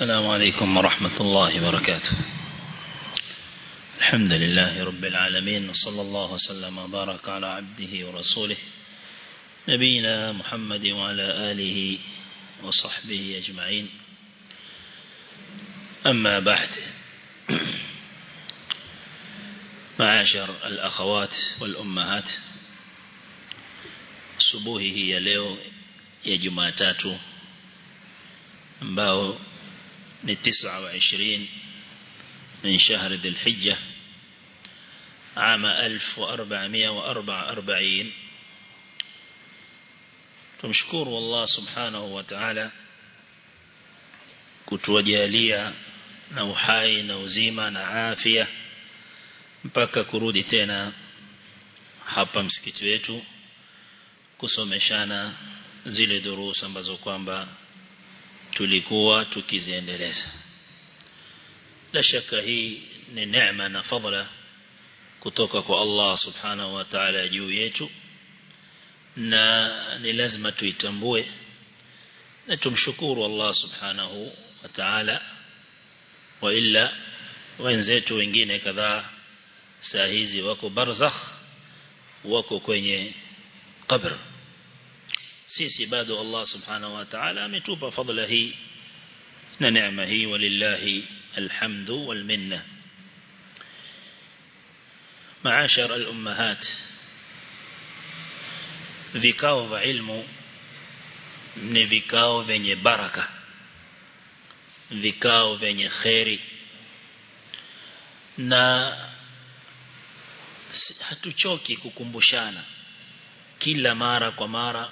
السلام عليكم ورحمة الله وبركاته. الحمد لله رب العالمين وصلى الله وسلم وبارك على عبده ورسوله نبينا محمد وعلى آله وصحبه أجمعين. أما بعد معاشر الأخوات والأمهات subuhi hii ya leo ya ambao تسعة وعشرين من شهر ذي الحجة عام ألف وأربعمائة وأربع أربعين تمشكور والله سبحانه وتعالى كتوجاليا نوحاي نوزيما نعافية مبكا كرودي تينا حبا مسكتويتو كسومشانا زيل دروس أمبازو tulikuwa tukiziendeleza. La shaka hii ni neema na fadhila kutoka kwa Allah subhanahu wa ta'ala juu yetu na ni lazima tuitambue na tumshukuru Allah subhanahu wa ta'ala wa wenzetu wengine kadhaa saa hizi wako barzakh wako kwenye qabr sisi bado Allah subhanahu wa ta'ala ametupa fadhila hii na neema hii walillahi alhamdu wal minna maashara al-ummahat vikao vya ilmu ni vikao vyenye baraka vikao vyenye khairi na hatuchoki kukumbushana kila mara kwa mara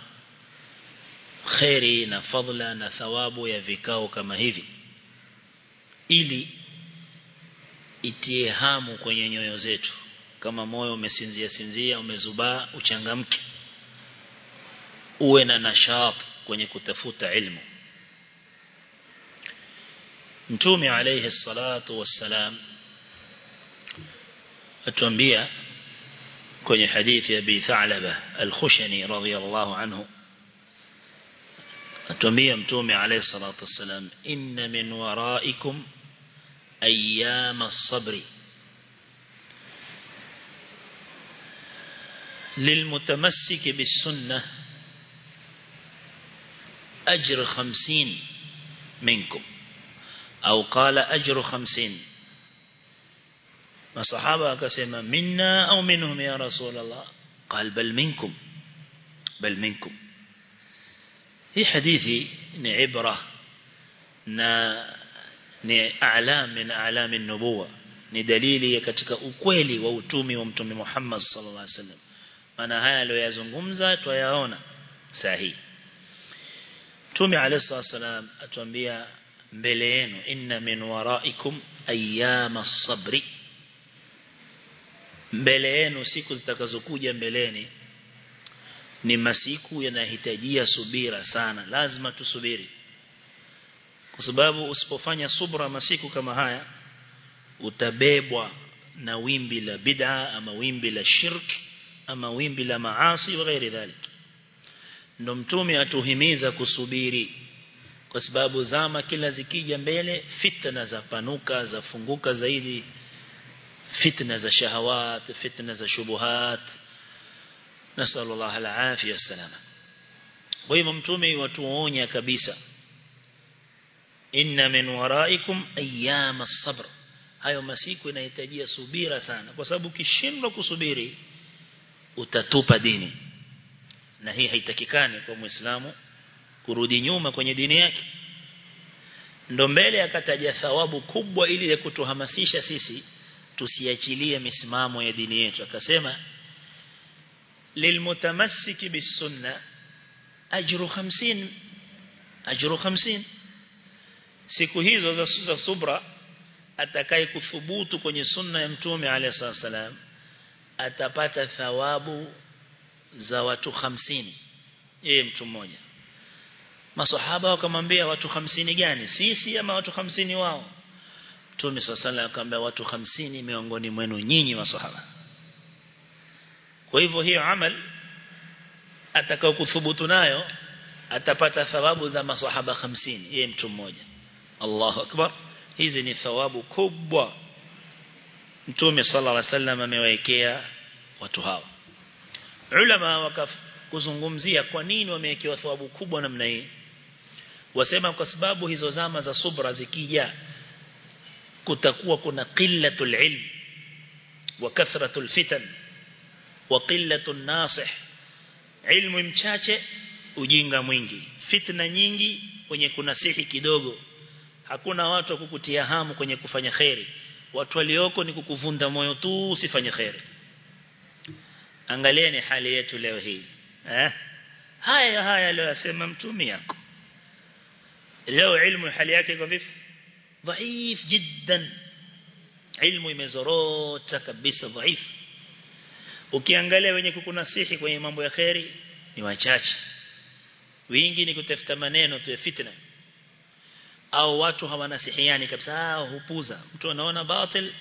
khairi na fadla na thawabu ya vikao kama hivi. Ili itie hamu kwenye nyoyo zetu. Kama moyo umesinzia sinzia umezubaa uchangamke. Uwe na nashat kwenye kutafuta ilmu. Mtume alayhi salatu wassalam atuambia kwenye hadithi ya Abi Tha'laba al-Khushani radhiyallahu anhu atuambia mtume alayhi salatu wasalam inna min waraikum ayyama sabri للمتمسك بالسنة أجر خمسين منكم. أو قال أجر خمسين. الصحابة كسيما منا أو منهم يا رسول الله؟ قال بل منكم بل منكم. Hii hadithi ni ibra na ni a'lam min a'lam an-nubuwa ni dalili katika ukweli wa utumi wa mtume Muhammad sallallahu alaihi wasallam maana haya aliyozungumza twayaona sahihi Mtume alayhi wasallam atuambia mbele yenu inna min waraikum ayyama as-sabri mbele yenu siku zitakazokuja mbeleni ni masiku yanahitajia subira sana. Lazima tusubiri. Kwa sababu usipofanya subra masiku kama haya utabebwa na wimbi la bid'a ama wimbi la shirk ama wimbi la maasi wa ghairi dhalik. Ndo mtume atuhimiza kusubiri. Kwa sababu zama kila zikija mbele fitna za panuka za funguka zaidi fitna za shahawat fitna za shubuhat nasallu Allah al-afia kwa hivyo mtume watuonya kabisa. Inna min waraikum ayyam as-sabr. Hayo masiku inahitajia subira sana. Kwa sababu kishindwa kusubiri utatupa dini. Na hii haitakikani kwa muislamu kurudi nyuma kwenye dini yake. Ndo mbele akataja thawabu kubwa ili ya kutuhamasisha sisi tusiachilie misimamo ya dini yetu. Akasema lilmutamassiki bisunna ajru 50 ajru 50 siku hizo za, za subra atakaye kuthubutu kwenye sunna ya mtume alayhi salam atapata thawabu za watu 50 yeye mtu mmoja maswahaba wakamwambia watu 50 gani sisi ama watu 50 wao Mtume sala akamwambia watu 50 miongoni mwenu nyinyi maswahaba kwa hivyo hiyo amal atakao kuthubutu nayo atapata thawabu za maswahaba 50 yeye mtu mmoja. Allahu akbar. Hizi ni thawabu kubwa. Mtume sallallahu alaihi wasallam amewekea watu hawa. Ulama wakazungumzia kwa nini wamewekewa thawabu kubwa namna hii. Wasema kwa sababu hizo zama za subra zikija kutakuwa kuna qillatul ilm wa kathratul fitan wa qillatun nasih ilmu mchache ujinga mwingi. Fitna nyingi kwenye kunasihi kidogo. Hakuna watu wa kukutia hamu kwenye kufanya khairi watu walioko ni kukuvunda moyo tu usifanye khairi angalieni hali yetu leo hii eh? Haya haya leo yasema mtumi yako. Leo ilmu hali yake iko vipi? Dhaif jiddan. Ilmu imezorota kabisa dhaif ukiangalia wenye kukunasihi kwenye mambo ya kheri ni wachache. Wingi ni kutafuta maneno tu fitna. Au watu hawanasihiani kabisa hupuza. Mtu anaona batil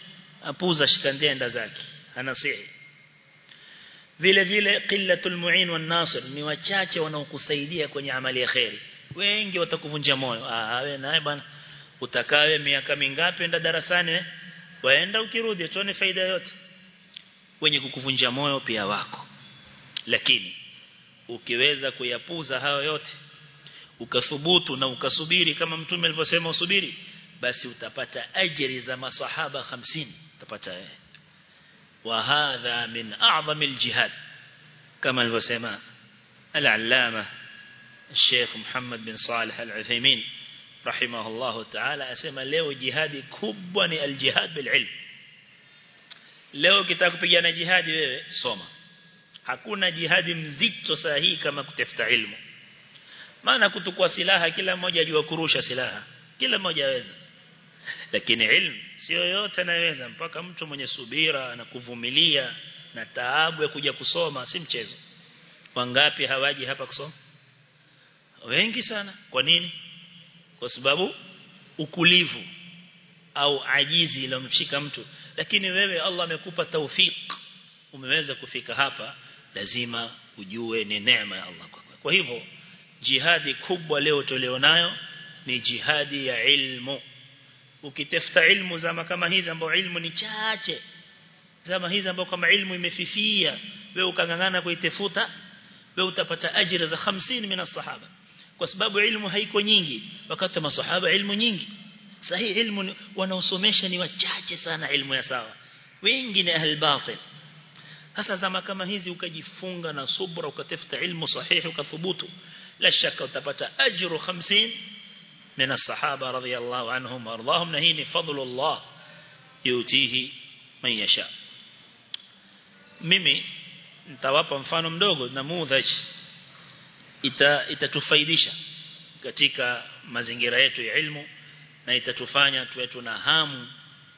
apuza shikandenda zake. Anasihi. Vile vile qillatul mu'in wan nasir ni wachache wanaokusaidia kwenye amali ya kheri. Wengi watakuvunja moyo. Ah wewe naye bwana utakawe miaka mingapi enda darasani waenda ukirudi tuone faida yote wenye kukuvunja moyo pia wako. Lakini ukiweza kuyapuza hayo yote ukathubutu na ukasubiri kama mtume alivyosema usubiri basi utapata ajiri za masahaba 50 utapata eh. wa hadha min a'zami aljihad kama alivyosema al-allama Sheikh Muhammad bin Salih Al-Uthaymeen rahimahullahu ta'ala asema leo jihadi kubwa ni aljihad bililm leo kitaka kupigana jihadi wewe soma. Hakuna jihadi mzito sahihi kama kutafuta ilmu. Maana kutukua silaha kila mmoja ajua kurusha silaha. Kila mmoja aweza. Lakini ilmu sio yote anaweza mpaka mtu mwenye subira na kuvumilia na taabu ya kuja kusoma si mchezo. Wangapi hawaji hapa kusoma? Wengi sana. Kwa nini? Kwa sababu ukulivu au ajizi ilomshika mtu lakini wewe Allah amekupa taufik umeweza kufika hapa lazima ujue ni neema ya Allah kwa, kwa hivyo jihadi kubwa leo tulionayo ni jihadi ya ilmu. Ukitafuta ilmu zama kama hizi ambao ilmu ni chache zama hizi ambao kama ilmu imefifia wewe ukangangana kuitafuta wewe utapata ajira za 50 mina sahaba kwa sababu ilmu haiko nyingi. Wakati masahaba ilmu nyingi sahihi ilmu wanaosomesha ni wachache sana ilmu ya sawa wengi ni ahl batil hasa zama kama hizi ukajifunga na subra ukatafuta ilmu sahihi ukathubutu la shaka utapata ajru 50 من الصحابة رضي الله عنهم وارضاهم نهيني فضل الله يؤتيه من يشاء mimi nitawapa mfano mdogo namudhaj ita itatufaidisha katika mazingira yetu ya ilmu na itatufanya tuwe tuna hamu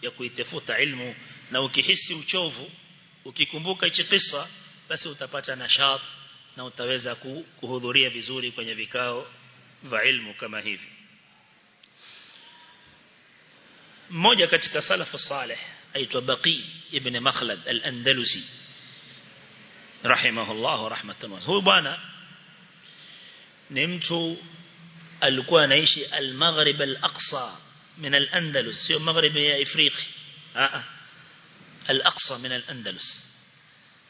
ya kuitafuta ilmu. Na ukihisi uchovu ukikumbuka hichi kisa basi utapata nashat na utaweza kuhudhuria vizuri kwenye vikao vya ilmu kama hivi. Mmoja katika salafu saleh aitwa Baqi ibn Makhlad al-Andalusi rahimahullah rahmatan huyu bwana ni mtu alikuwa anaishi al-Maghrib al-Aqsa min الأندلس سيو مغرب يا إفريقي. الأقصى من الأندلس.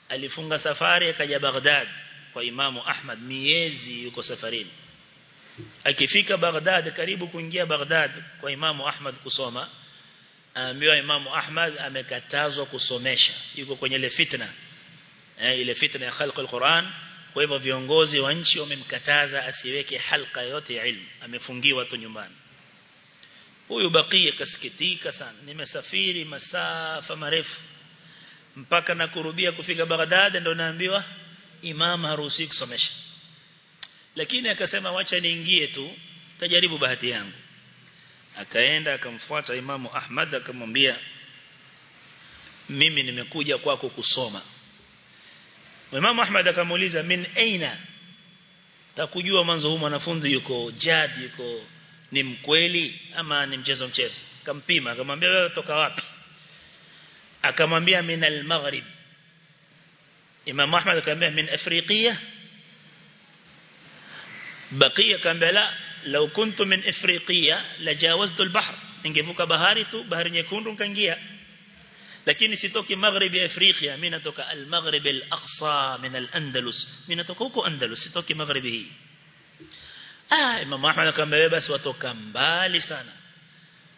Alifunga safari akaja Baghdad kwa Imamu Ahmad. Miezi yuko safarini. Akifika Baghdad karibu kuingia Baghdad kwa Imamu Ahmad kusoma. Aambiwa Imamu Ahmad amekatazwa kusomesha. Yuko kwenye ile fitna. Eh, kwa hivyo viongozi wa nchi wamemkataza asiweke halqa yote ya ilmu. Amefungiwa tu nyumbani huyu bakia kasikitika sana. Nimesafiri masafa marefu. Mpaka nakurubia kufika Baghdad ndo naambiwa imam haruhusi kusomesha. Lakini akasema wacha niingie tu tajaribu bahati yangu. Akaenda akamfuata imamu Ahmad akamwambia mimi nimekuja kwako kusoma. Imam Ahmad akamuuliza min aina? Takujua mwanzo huu mwanafunzi yuko jadi yuko ni mkweli ama ni mchezo mchezo kampima akamwambia wewe toka wapi akamwambia min al-maghrib Imam Ahmad akamwambia min Afriqiya Baqiya akamwambia la law kuntu min ifriqiya lajawaztu albahr ningevuka bahari tu bahari nyekundu nikaingia lakini sitoki maghrib ya Afrika mimi natoka al-maghrib al-aqsa min al-andalus mimi natoka huko andalus sitoki maghrib hii ah imam ahmad akamwambia wewe basi watoka mbali sana.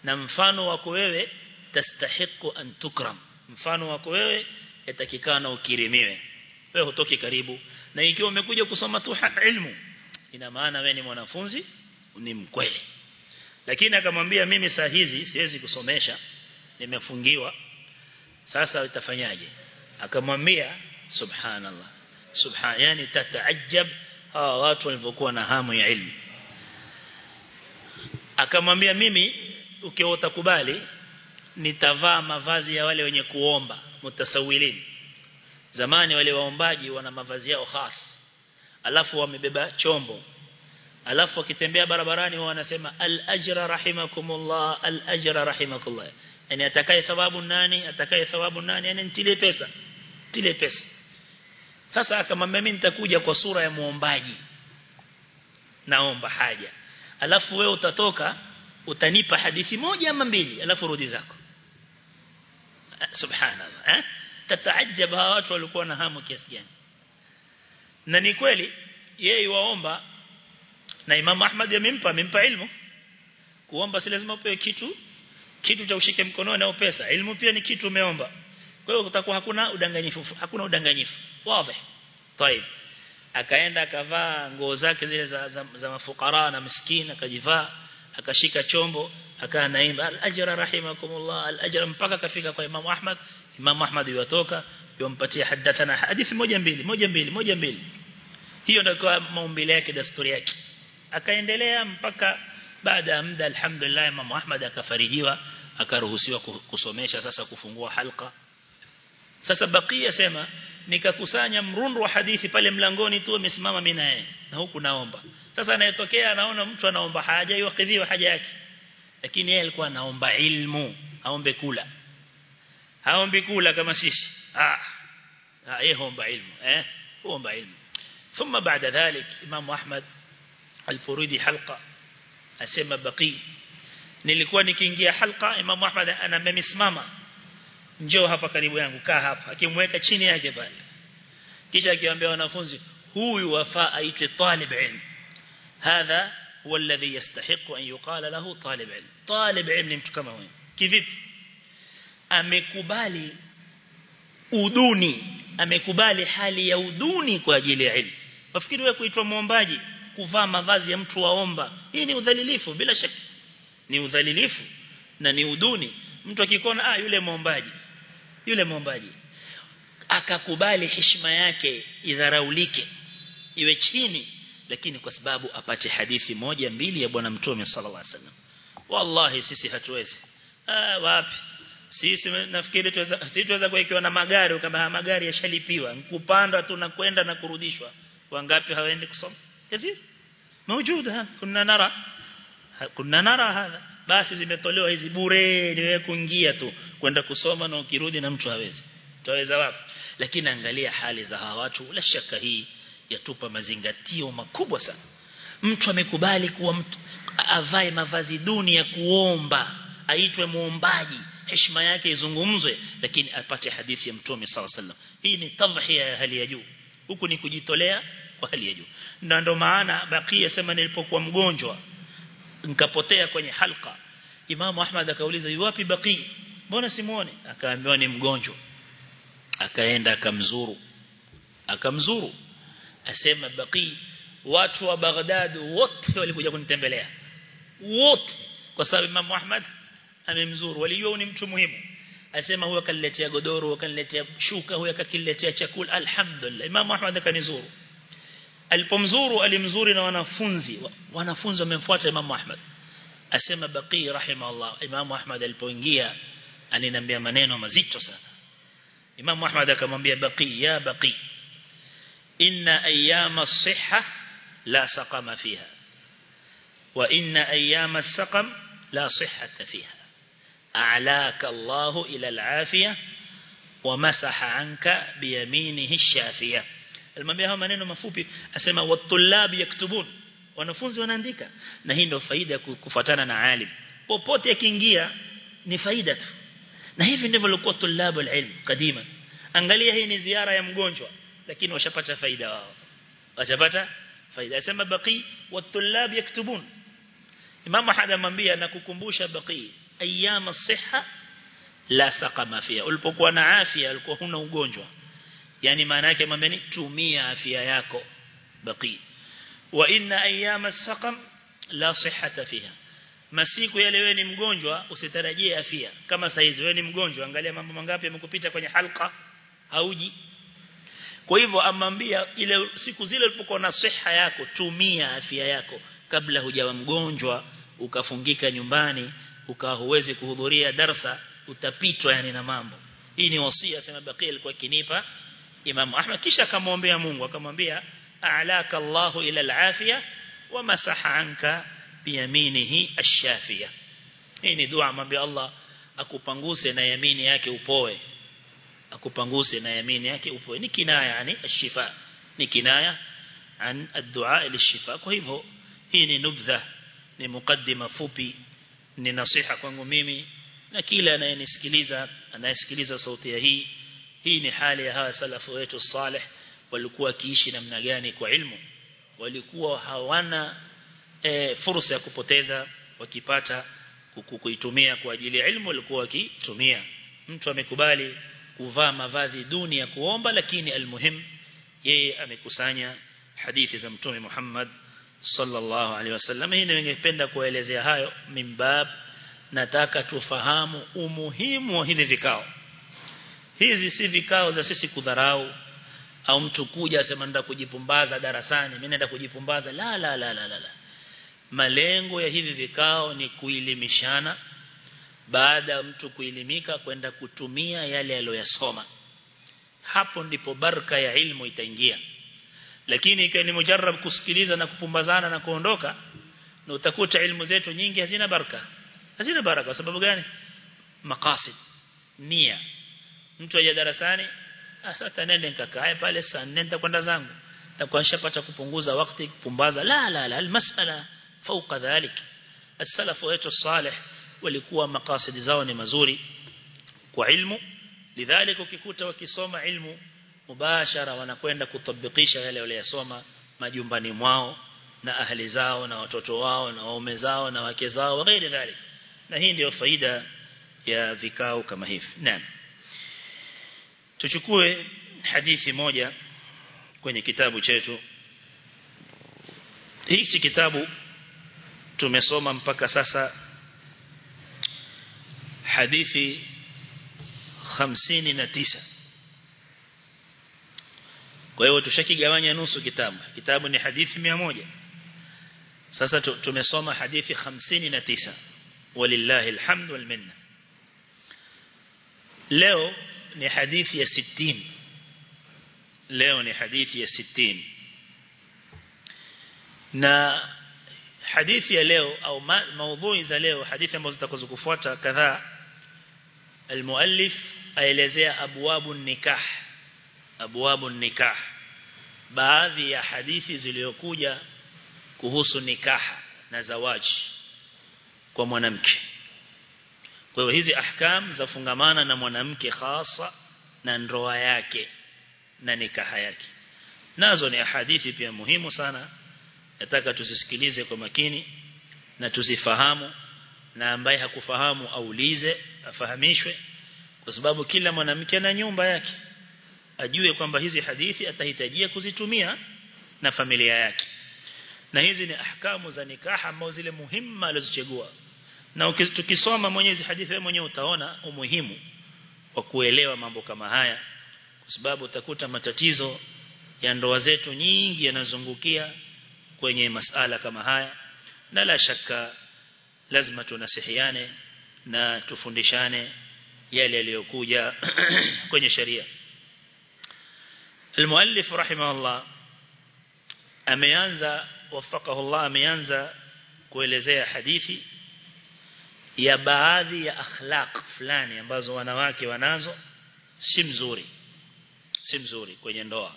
Na mfano wako wewe tastahiqu an tukram. Mfano wako wewe yatakikana ukirimiwe. Wewe hutoki karibu. Na ikiwa umekuja kusoma tu ilmu ina maana wewe ni mwanafunzi ni mkweli. Lakini akamwambia mimi saa hizi siwezi kusomesha nimefungiwa. Sasa utafanyaje? Akamwambia subhanallah. Subhan yani tataajab hawa watu walivyokuwa na hamu ya ilmu. Akamwambia mimi ukiwa utakubali nitavaa mavazi ya wale wenye kuomba mutasawilin. Zamani wale waombaji wana mavazi yao khas. Alafu wamebeba chombo. Alafu wakitembea barabarani wao wanasema al ajra rahimakumullah al ajra rahimakumullah. Yani atakaye thawabu nani? Atakaye thawabu nani? Yani nitile pesa tile pesa sasa akamwambia mimi nitakuja kwa sura ya muombaji naomba haja. Alafu wewe utatoka utanipa hadithi moja ama mbili alafu rudi zako. Subhanallah eh? Tataajab hawa watu walikuwa na hamu kiasi gani? Na ni kweli yeye waomba na Imam Ahmad amempa amempa ilmu. Kuomba si lazima upewe kitu kitu cha ushike mkononi au pesa. Ilmu pia ni kitu umeomba kwa hiyo kutakuwa hakuna udanganyifu hakuna udanganyifu wazi طيب akaenda akavaa nguo zake zile za, za, za mafukara na miskini akajivaa akashika chombo akaa naimba al-ajra rahimakumullah al-ajra mpaka kafika kwa Imam Ahmad Imam Ahmad yotoka yompatia hadathana hadithi moja mbili moja mbili moja mbili hiyo ndio kwa maumbile yake desturi yake akaendelea mpaka baada ya muda alhamdulillah Imam Ahmad akafarijiwa akaruhusiwa kusomesha sasa kufungua halqa sasa bakia sema nikakusanya mrundo wa hadithi pale mlangoni tu amesimama mimi naye na huku naomba sasa anayetokea anaona mtu anaomba haja iwakidhiwa haja yake lakini yeye alikuwa anaomba ilmu aombe kula haombi kula kama sisi ah ah yeye huomba ilmu eh huomba ilmu ثم بعد ذلك امام احمد الفريدي حلقه asema baqi nilikuwa nikiingia halqa imam ahmad anamemisimama njoo hapa karibu yangu kaa hapa. Akimweka chini yake pale. Kisha akiwaambia wanafunzi huyu wafaa aitwe talib ilm. Hadha huwa alladhi yastahiqu an yuqala lahu talib ilm. Talib ilm ni mtu kama wewe kivipi? Amekubali uduni. Amekubali hali ya uduni kwa ajili ya ilmu. Wafikiri wewe kuitwa muombaji kuvaa mavazi ya mtu waomba. Hii ni udhalilifu bila shaka. Ni udhalilifu na ni uduni. Mtu akikona ah yule muombaji yule muombaji akakubali heshima yake idharaulike iwe chini lakini kwa sababu apate hadithi moja mbili ya bwana mtume sallallahu alaihi wasallam wallahi sisi hatuwezi ah wapi sisi nafikiri tuweza sisi tuweza kuwekewa na magari kama magari yashalipiwa kupanda tu na kwenda na kurudishwa wangapi hawaendi kusoma كثير موجود كنا نرى كنا نرى هذا basi zimetolewa hizi bure ni wewe kuingia tu kwenda kusoma na ukirudi na mtu hawezi. Tutaweza wapi? Lakini angalia hali za hawa watu la shaka hii yatupa mazingatio makubwa sana. Mtu amekubali kuwa mtu avae mavazi duni ya kuomba aitwe muombaji heshima yake izungumzwe lakini apate hadithi ya mtume sala sallam hii ni tadhhiya ya hali ya juu. Huku ni kujitolea kwa hali ya juu. Na ndo maana bakia sema nilipokuwa mgonjwa nikapotea kwenye halqa. Imam Ahmad akauliza yuwapi baki mbona simuone akaambiwa ni mgonjwa. Akaenda akamzuru. Akamzuru. Asema baki watu wa Baghdad wote walikuja kunitembelea. Wote. Kwa sababu Imam Ahmad amemzuru. Walijua ni mtu muhimu. Asema huyo akaniletea godoro akaniletea shuka huyo akakiletea chakula. Alhamdulillah. Imam Ahmad akanizuru alipomzuru alimzuri na wanafunzi wanafunzi wamemfuata Imam Ahmad asema baqi rahimahullah Imam Ahmad alipoingia aliniambia maneno mazito sana Imam Ahmad akamwambia baqi ya baqi inna ayyama as-sihha la saqama fiha wa inna ayyama as-saqam la sihhata fiha a'laka Allah ila al-afiyah wa masaha anka biyaminihi ash-shafiyah alimwambia haya maneno mafupi asema watulabi yaktubun. Wanafunzi wanaandika na hii ndio faida ya kufuatana na alim. Popote akiingia ni faida tu. Na hivi ndivyo walikuwa tulabu alilm kadima angalia hii ni ziara ya mgonjwa lakini washapata faida wao. Washapata faida. Asema baqi watulab yaktubun. Imam hada amwambia na kukumbusha baqi ayama as-sihha la saqama fiha. Ulipokuwa na afya ulikuwa huna ugonjwa yani maana yake mwambieni tumia afya yako baqi wa inna ayyama as-saqam la sihhata fiha. Masiku yale wewe ni mgonjwa usitarajie afya. Kama saizi wewe ni mgonjwa angalia mambo mangapi yamekupita kwenye halqa hauji. Kwa hivyo amwambia ile siku zile ulipokuwa na siha yako tumia afya yako. Kabla hujawa mgonjwa ukafungika nyumbani ukawa huwezi kuhudhuria darsa utapitwa yani na mambo. Hii ni wasia sema Baqi alikuwa kinipa Imam Ahmad. Kisha akamwombea Mungu akamwambia a'laka Allahu ila al-afia wa masaha anka biyaminihi ash-shafiya hii ni dua amwambia Allah akupanguse na yamini yake upoe. Akupanguse na yamini yake upoe. Ni kinaya yani ash-shifa. Ni kinaya an ad-du'a lish-shifa kwa hivyo hii ni nubdha ni mukaddima fupi ni nasiha kwangu mimi na kila anayenisikiliza anayesikiliza sauti ya hii hii ni hali ya hawa salafu wetu salih walikuwa kiishi namna gani kwa ilmu. Walikuwa hawana e, fursa ya kupoteza wakipata kuitumia kwa ajili ya ilmu walikuwa wakitumia mtu amekubali kuvaa mavazi duni ya kuomba lakini almuhim yeye amekusanya hadithi za mtume Muhammad sallallahu alaihi wasallam. Hii ningependa kuelezea hayo mimbab nataka tufahamu umuhimu wa hili vikao hizi si vikao za sisi kudharau. Au mtu kuja asema nenda kujipumbaza darasani. Mimi naenda kujipumbaza. La la la la la, malengo ya hivi vikao ni kuilimishana baada ya mtu kuilimika kwenda kutumia yale aliyosoma hapo ndipo baraka ya ilmu itaingia. Lakini ikiwa ni mujarrab kusikiliza na kupumbazana na kuondoka na utakuta ilmu zetu nyingi hazina baraka. Hazina baraka. Kwa sababu gani? Maqasid. Nia mtu aje darasani sasa nende nikakae pale saa nne nitakwenda zangu. Takuwa nishapata kupunguza wakati kupumbaza. La la la almasala fauka dhalik. As-salafu wetu salih walikuwa maqasid zao ni mazuri kwa ilmu. Lidhalik ukikuta wakisoma ilmu mubashara wanakwenda kutabikisha yale waliyosoma majumbani mwao na ahli zao na watoto wao na waume zao na wake zao na hii ndio faida ya vikao kama hivi. Naam tuchukue hadithi moja kwenye kitabu chetu. Hichi kitabu tumesoma mpaka sasa. Hadithi 59 kwa hiyo tushakigawanya nusu kitabu. Kitabu ni hadithi 100 sasa tumesoma hadithi 59 walillahi alhamdu wal minna leo ni hadithi ya 60 leo ni hadithi ya 60 na hadithi ya leo au maudhui za leo hadithi ambazo zitakazokufuata kadhaa المؤلف aelezea abwabu nikah abwabu nikah baadhi ya hadithi zilizokuja kuhusu nikaha na zawaji kwa mwanamke kwa hiyo hizi ahkam zafungamana na mwanamke hasa na ndoa yake na nikaha yake. Nazo ni hadithi pia muhimu sana. Nataka tusisikilize kwa makini na tuzifahamu na ambaye hakufahamu aulize afahamishwe kwa sababu kila mwanamke ana nyumba yake. Ajue kwamba hizi hadithi atahitajia kuzitumia na familia yake. Na hizi ni ahkamu za nikaha ambazo zile muhimu alizochagua na tukisoma mwenyezi hadithi wewe mwenyewe utaona umuhimu wa kuelewa mambo kama haya kwa sababu utakuta matatizo ya ndoa zetu nyingi yanazungukia kwenye masala kama haya na la shaka lazima tunasihiane na tufundishane yale yaliyokuja kwenye sharia المؤلف رحمه الله ameanza wafakahu Allah ameanza kuelezea hadithi ya baadhi ya akhlaq fulani ambazo wanawake wanazo si mzuri. Si mzuri kwenye ndoa.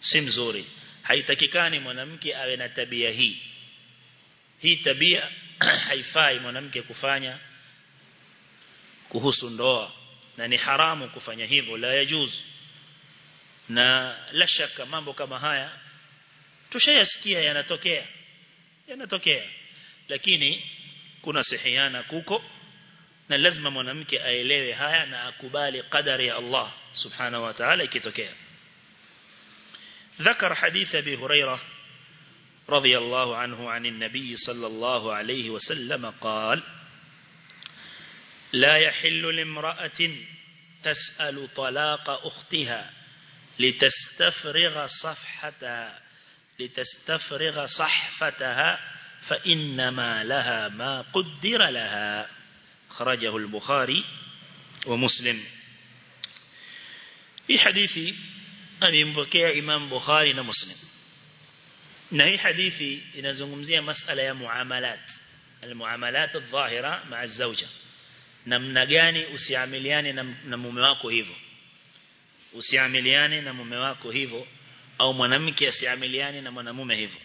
Si mzuri. Haitakikani mwanamke awe na tabia hii. Hii tabia haifai mwanamke kufanya kuhusu ndoa. Na ni haramu kufanya hivyo la yajuz. Na la shaka mambo kama haya tushayasikia yanatokea. Yanatokea. Lakini kuna sihiana kuko na lazima mwanamke aelewe haya na akubali qadari ya Allah subhanahu wa ta'ala ikitokea. ذكر حديث أبي هريرة رضي الله عنه عن النبي صلى الله عليه وسلم قال لا يحل لامرأة تسأل طلاق أختها لتستفرغ صفحتها لتستفرغ صحفتها فإنما لها ما قدر لها. خرجه البخاري ومسلم. في حديثي أمين بكي إمام بخاري ومسلم. نعم، نهي حديثي إن زمزية مسألة معاملات. المعاملات الظاهرة مع الزوجة. نمنجاني أسيعملياني نمموكو هيفو. أسيعملياني نمموكو هيفو. أو منمكي أسيعملياني نمموكو هيفو.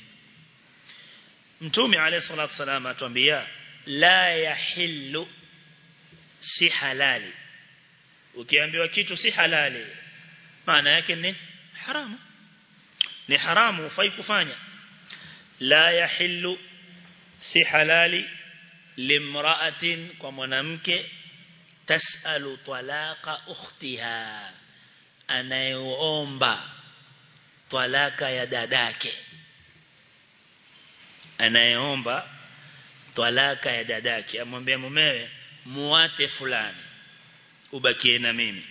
Mtume alayhi salatu wasallam atuambia la yahillu si halali. Ukiambiwa kitu si halali maana yake ni haramu. Ni haramu ufai kufanya. La yahillu si halali limra'atin kwa mwanamke tasalu talaqa ukhtiha anayeomba talaka ya dadake anayeomba talaka ya dadake amwambia mumewe muate fulani ubakie na mimi.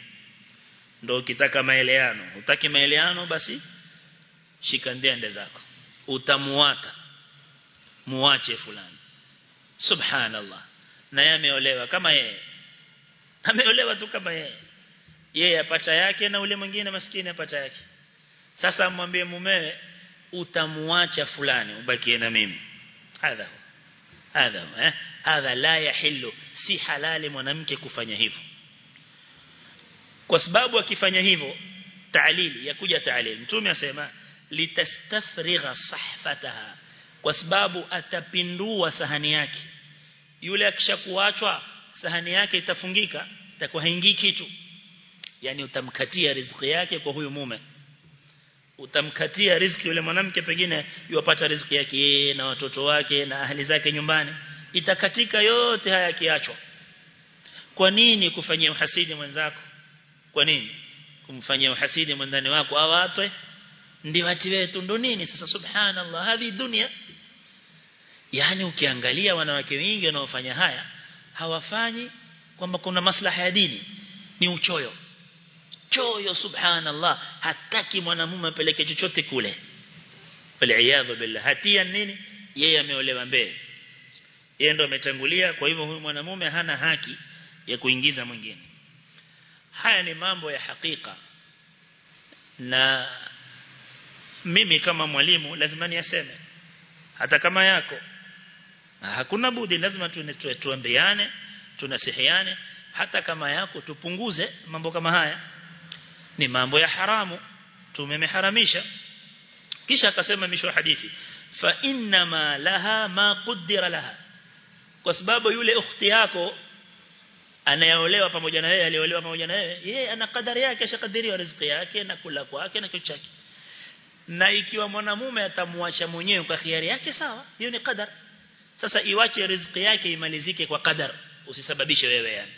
Ndio ukitaka maeleano. Utaki maeleano basi shika ndende zako. Utamuata muache fulani. Subhanallah. Na yeye ameolewa kama yeye. Ameolewa tu kama yeye. Yeye apata yake na ule mwingine maskini apata yake. Sasa amwambie mumewe utamuacha fulani ubakie na mimi. Hadha hadha eh? Hadha la yahillu. Si halali mwanamke kufanya hivyo. Kwa sababu akifanya hivyo taalili yakuja taalili. Mtume asema litastafrigha sahfataha. Kwa sababu atapindua sahani yake. Yule akishakuachwa sahani yake itafungika itakuwa haingii kitu. Yani utamkatia riziki yake kwa huyu mume utamkatia riziki yule mwanamke pengine yupata riziki yake na watoto wake na ahli zake nyumbani. Itakatika yote haya kiachwa kwa nini kufanyia uhasidi mwenzako? Kwa nini kumfanyia uhasidi mwandani wako au atwe ndio ati wetu ndo nini sasa? Subhanallah hadi dunia. Yani ukiangalia wanawake wengi wanaofanya haya hawafanyi kwamba kuna maslaha ya dini ni uchoyo choyo subhanallah. Hataki mwanamume apeleke chochote kule. Waliaadha billah. Hatia nini? Yeye ameolewa mbele. Yeye ndo ametangulia kwa hivyo huyu mwanamume hana haki ya kuingiza mwingine. Haya ni mambo ya hakika. Na mimi kama mwalimu lazima niyaseme. Hata kama yako. Hakuna budi lazima tuambiane tunasihiane. Hata kama yako tupunguze mambo kama haya ni mambo ya haramu. Tumemeharamisha. Kisha akasema misho hadithi fa inna ma laha ma qaddara laha kwa sababu yule ukhti yako anayeolewa pamoja na yeye aliolewa pamoja na yeye yeye ana kadari yake ashakadiriwa riziki yake na kula kwake na kichaki na ikiwa mwanamume atamwacha mwenyewe kwa khiari yake sawa hiyo ni qadar. Sasa iwache riziki yake imalizike kwa qadar usisababishe wewe yani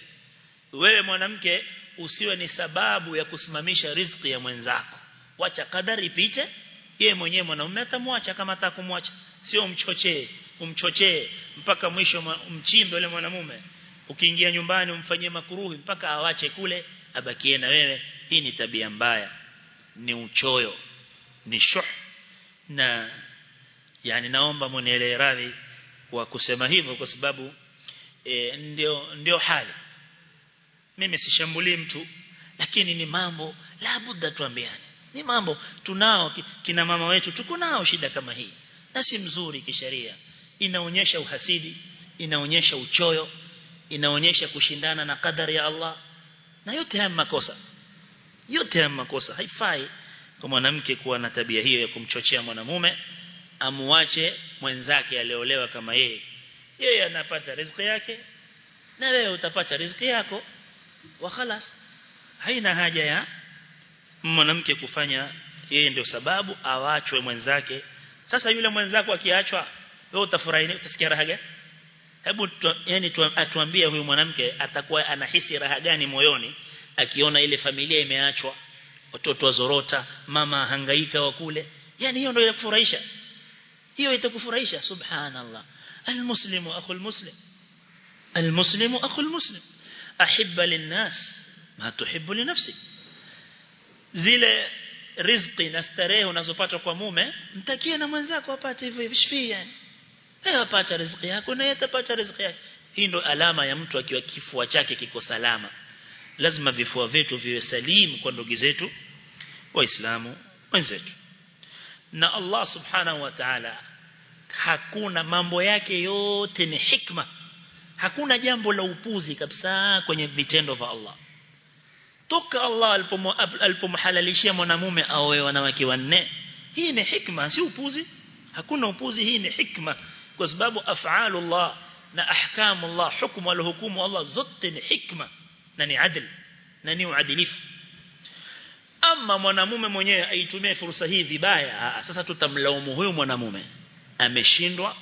wewe mwanamke usiwe ni sababu ya kusimamisha riziki ya mwenzako. Wacha kadari ipite yeye mwenyewe mwanamume atamwacha kama atakumwacha sio mchochee umchochee mpaka mwisho mchimbe yule mwanamume. Ukiingia nyumbani umfanyie makuruhi mpaka awache kule abakie na wewe. Hii ni tabia mbaya ni uchoyo ni shuh. Na yani naomba mnielewe radhi kwa kusema hivyo kwa sababu e, ndio ndio hali mimi sishambulii mtu lakini ni mambo la budda tuambiane. Ni mambo tunao kina mama wetu tuko nao shida kama hii. Na si mzuri kisheria. Inaonyesha uhasidi inaonyesha uchoyo inaonyesha kushindana na kadari ya Allah. Na yote haya makosa. Yote haya makosa. Haifai kwa mwanamke kuwa na tabia hiyo ya kumchochea mwanamume amuache mwenzake aliolewa kama yeye. Yeye anapata riziki yake na wewe utapata riziki yako wa khalas. Haina haja ya mwanamke kufanya yeye ndio sababu awachwe mwenzake. Sasa yule mwenzako akiachwa wewe utafurahi utasikia raha gani? Hebu yani tu, atuambie huyu mwanamke atakuwa anahisi raha gani moyoni akiona ile familia imeachwa watoto wazorota mama hangaika wa kule. Yani hiyo ndio inakufurahisha. Hiyo itakufurahisha subhanallah. Almuslimu akhul muslim. Almuslimu akhul muslim ahibba linnas ma tuhibbu li nafsi zile riziki na starehe unazopata kwa mume mtakie na mwenzako apate hivyo shifii yani wewe apata riziki yako na yeye atapata riziki yake hii ndo alama ya mtu akiwa kifua chake kiko salama lazima vifua vyetu viwe salimu kwa ndugu zetu waislamu wenzetu na Allah subhanahu wa ta'ala hakuna mambo yake yote ni hikma hakuna jambo la upuzi kabisa kwenye vitendo vya Allah. Toka Allah alipomhalalishia mwanamume aoe wanawake wanne hii ni hikma si upuzi? Hakuna upuzi hii ni hikma. Kwa sababu af'alu Allah na ahkamu Allah hukumu alhukumu Allah zote ni hikma na ni adl na ni uadilifu. Ama mwanamume mwenyewe aitumie fursa hii vibaya sasa tutamlaumu huyu mwanamume ameshindwa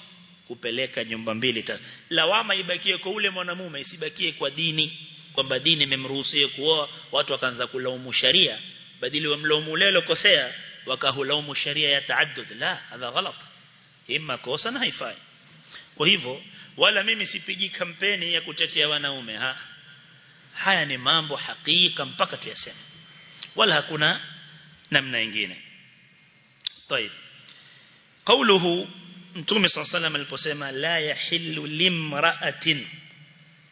kupeleka nyumba mbili tatu lawama ibakie kwa ule mwanamume isibakie kwa dini kwamba dini imemruhusu kuoa watu wakaanza kulaumu sharia badili wamlaumu lelo kosea wakahulaumu sharia ya taaddud la hadha ghalat imma kosa na haifai kwa hivyo wala mimi sipigi kampeni ya kutetea wanaume ha haya ni mambo hakika mpaka tuyaseme wala hakuna namna nyingine طيب قوله mtume صلى الله عليه وسلم aliposema la yahillu limra'atin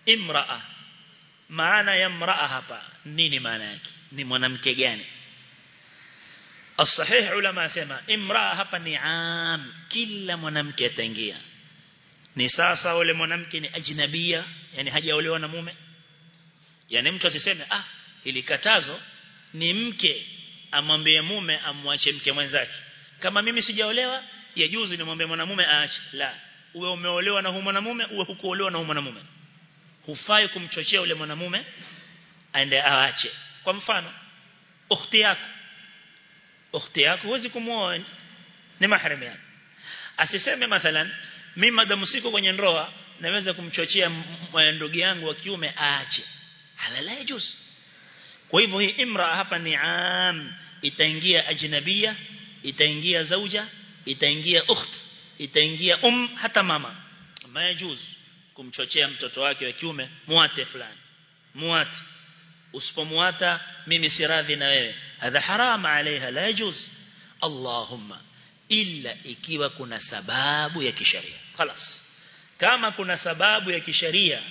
imra'a maana ya mraa hapa nini maana yake ni mwanamke gani الصحيح ulama sema imraa hapa ni am kila mwanamke ataingia ni sasa ule mwanamke ni ajnabia yani hajaolewa na mume yani mtu asiseme ah ili katazo ni mke amwambie mume amwache mke mwenzake kama mimi sijaolewa ya juzi mwanamume aache la uwe umeolewa na huyo mwanamume uwe hukuolewa na huyo mwanamume. Hufai kumchochea yule mwanamume aende aache. Kwa mfano ukhti yako ukhti yako huwezi kumwoa ni mahram yako. Asiseme mathalan mimi madamu siko kwenye ndoa naweza kumchochea ndugu yangu wa kiume aache. Halala yajuz kwa hivyo hii imra hapa ni am itaingia ajnabia itaingia zauja itaingia ukht itaingia um hata mama mayajuz kumchochea mtoto wake wa kiume muate fulani muate usipomuata mimi si radhi na wewe hadha haram alaiha la yajuz allahumma illa ikiwa kuna sababu ya kisheria خلاص kama kuna sababu ya kisheria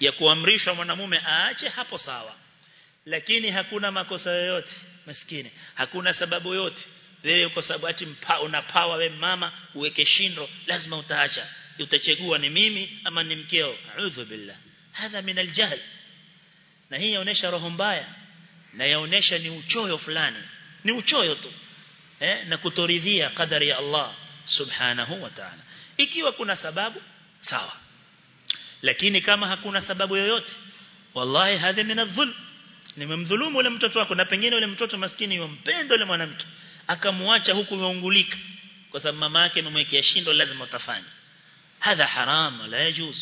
ya kuamrishwa mwanamume aache hapo sawa lakini hakuna makosa yoyote maskini hakuna sababu yote wewe kwa sababu ati mpa, una power wewe mama uweke shindo lazima utaacha. Utachegua ni mimi ama ni mkeo. A'udhu billah. Hadha min aljahl. Na hii inaonyesha roho mbaya na yaonesha ni uchoyo fulani. Ni uchoyo tu eh na kutoridhia kadari ya Allah subhanahu wa ta'ala. Ikiwa kuna sababu sawa. Lakini kama hakuna sababu yoyote wallahi hadha min adh-dhulm. Nimemdhulumu ule mtoto wako na pengine ule mtoto maskini yompenda ule mwanamke akamwacha huku yaungulika kwa sababu mama yake amemwekea shindo lazima utafanya. Hadha haram la yajuz.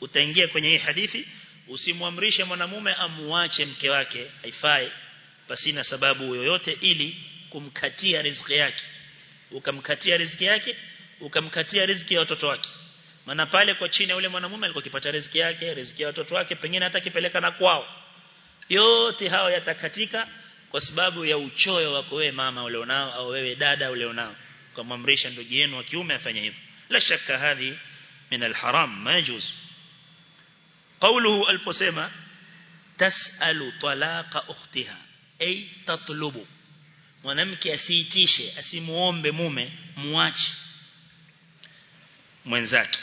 Utaingia kwenye hii hadithi usimwamrishe mwanamume amuache mke wake haifai. Pasina sababu yoyote ili kumkatia riziki yake. Ukamkatia riziki yake ukamkatia riziki ya watoto wake. Maana pale kwa chini yule mwanamume alikuwa akipata riziki yake riziki ya watoto wake pengine hata kipeleka na kwao. Yote hao yatakatika kwa sababu ya uchoyo wako wewe mama ulionao au wewe dada ulionao. Ukamwamrisha ndugu yenu wa kiume afanye hivyo. La shaka hadhi min alharam majuz qawluhu aliposema tasalu talaqa ukhtiha ay tatlubu. Mwanamke asiitishe asimuombe mume muache mwenzake.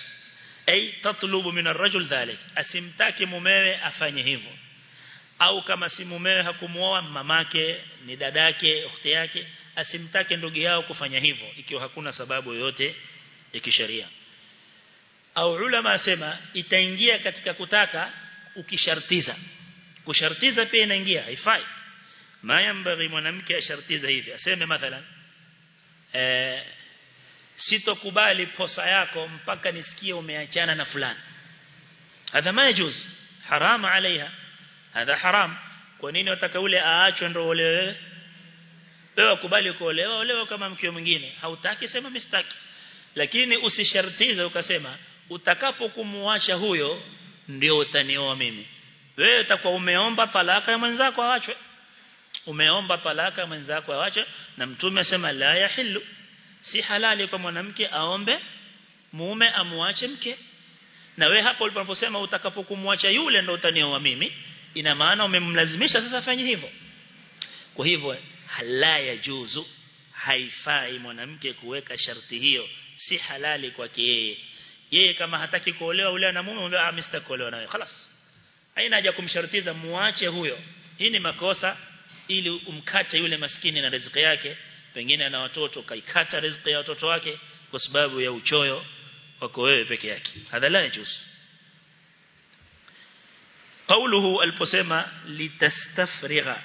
Ay tatlubu min arrajul dhalik asimtaki mumewe afanye hivyo au kama si mumewe hakumuoa mamake ni dadake ukhti yake asimtake ndugu yao kufanya hivyo ikiwa hakuna sababu yoyote ya kisheria. Au ulama asema itaingia katika kutaka ukishartiza. Kushartiza pia inaingia haifai. Mayambari mwanamke ashartiza hivi. Aseme mathalan eh sitokubali posa yako mpaka nisikie umeachana na fulani. Hadha majuz harama alaiha hadha haram. Kwa nini wataka ule aachwe ndo olewe wewe? Kubali kuolewa olewa kama mkeo mwingine. Hautaki sema mistaki. Lakini usishartize ukasema utakapokumuacha huyo ndio utanioa mimi. Wewe utakuwa umeomba talaka ya mwenzako aachwe. Umeomba talaka ya mwenzako aachwe na mtume asema la yahillu. Si halali kwa mwanamke aombe mume amuache mke. Na we hapo uliposema utakapokumwacha yule ndio utanioa mimi ina maana umemlazimisha sasa afanye hivyo kwa hivyo hala ya juzu haifai mwanamke kuweka sharti hiyo si halali kwake yeye yeye kama hataki kuolewa ule na mume mwambie ah mimi kuolewa nawe خلاص haina haja kumshartiza muache huyo hii ni makosa ili umkate yule maskini na riziki yake pengine ana watoto kaikata riziki ya watoto wake kwa sababu ya uchoyo wako wewe peke yake hadha la yajuz قوله aliposema litastafrigha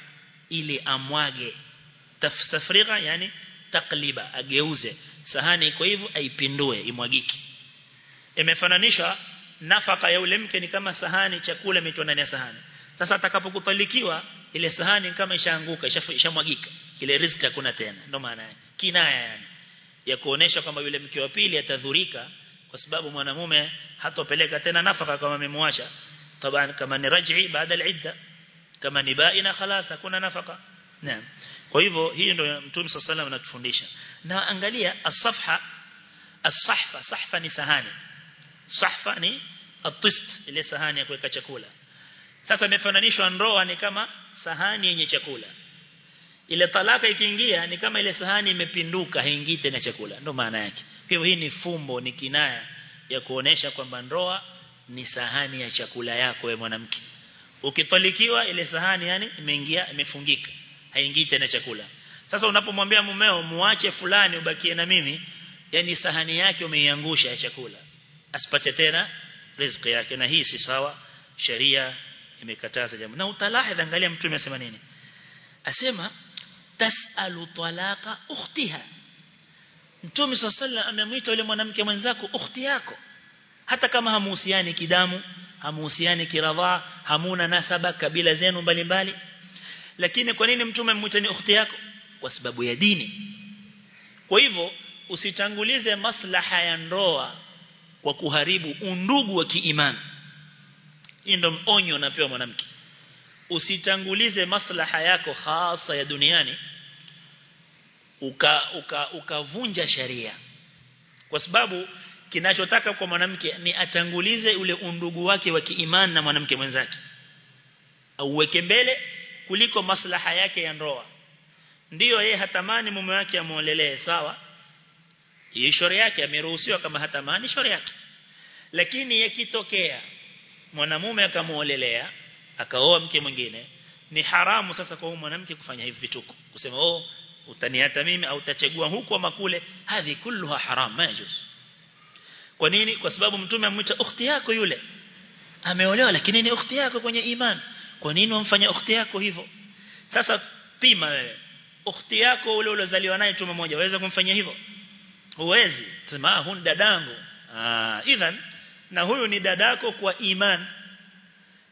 ili amwage tastafrigha yani takliba ageuze sahani kwa hivyo aipindue imwagiki imefananishwa nafaka ya ule mke ni kama sahani chakula imetwa ndani ya sahani sasa atakapokupalikiwa ile sahani kama ishaanguka ishamwagika ile riziki hakuna tena ndio maana yake kinaya yani ya kuonesha kwamba yule mke wa pili atadhurika kwa sababu mwanamume hatopeleka tena nafaka kama amemwacha طبعا kama ni raj'i baada al-idda kama ni baina khalas hakuna nafaka naam kwa hivyo hii ndio mtume sallallahu alayhi anatufundisha na angalia as-safha as-sahfa sahfa ni sahani sahfa ni at-tist ile sahani ya kuweka chakula sasa imefananishwa ndoa ni kama sahani yenye chakula ile talaka ikiingia ni kama ile sahani imepinduka haingii tena chakula ndio maana yake kwa hivyo hii ni fumbo ni kinaya ya kuonesha kwamba ndoa ni sahani ya chakula yako wewe mwanamke. Ukitalikiwa ile sahani yani imeingia imefungika. Haingii tena chakula. Sasa unapomwambia mumeo muache fulani ubakie na mimi yani sahani yake umeiangusha ya chakula. Asipate tena riziki yake. Na hii si sawa. Sheria imekataza jambo. Na utalahidha angalia mtume asema nini? Asema tasalu talaqa ukhtiha. Mtume sallallahu amemwita yule mwanamke mwenzako ukhti yako hata kama hamuhusiani kidamu hamuhusiani kiradhaa hamuna nasaba kabila zenu mbalimbali. Lakini kwa nini mtume mmuite ni ukhti yako? Kwa sababu ya dini. Kwa hivyo usitangulize maslaha ya ndoa kwa kuharibu undugu wa kiimani. Hii ndio onyo napewa mwanamke. Usitangulize maslaha yako hasa ya duniani uka ukavunja uka sharia. Kwa sababu kinachotaka kwa mwanamke ni atangulize ule undugu wake wa kiimani na mwanamke mwenzake. Auweke mbele kuliko maslaha yake ya ndoa. Ndiyo yeye hatamani mume wake amuolelee sawa? Hii shauri yake ameruhusiwa kama hatamani shauri yake. Lakini yakitokea mwanamume akamuolelea akaoa mke mwingine ni haramu sasa kwa mwanamke kufanya hivi vituko. Kusema oh utaniata mimi au utachagua huku ama kule hadhi kulluha haram majuz kwa nini? Kwa sababu mtume amwita ukhti yako yule. Ameolewa lakini ni ukhti yako kwenye iman. Kwa nini wamfanya ukhti yako hivyo? Sasa pima wewe. Ukhti yako ule uliozaliwa naye tu mmoja waweza kumfanyia hivyo? Huwezi. Sema huyu dadangu. Ah idhan na huyu ni dadako kwa iman.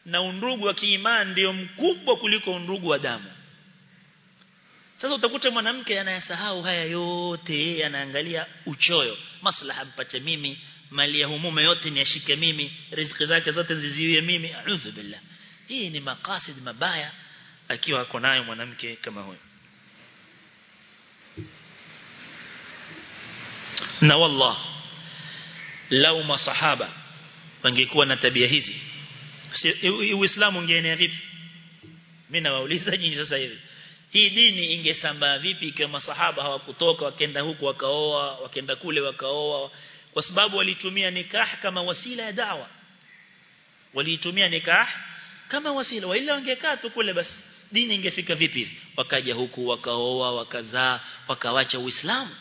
Na undugu wa kiimani ndio mkubwa kuliko undugu wa damu. Sasa utakuta mwanamke anayasahau haya yote anaangalia uchoyo. Maslaha mpate mimi mali ya humume yote niashike mimi riziki zake zote ziziwie mimi a'udhu billah. Hii ni makasid mabaya akiwa ako nayo mwanamke kama huyo. Na wallah lau masahaba wangekuwa na tabia hizi. Uislamu ungeenea vipi? Mimi nawauliza nyinyi sasa hivi. Hii dini ingesambaa vipi ikiwa masahaba hawakutoka wakenda huku wakaoa wakenda kule wakaoa kwa sababu walitumia nikah kama wasila ya dawa walitumia nikah kama wasila wala wangekaa tu kule basi dini ingefika vipi hivi wakaja huku wakaoa wakazaa wakawacha uislamu